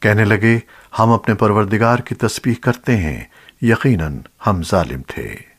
کہنے لگے ہم اپنے پروردگار کی تسبیح کرتے ہیں یقیناً ہم ظالم تھے۔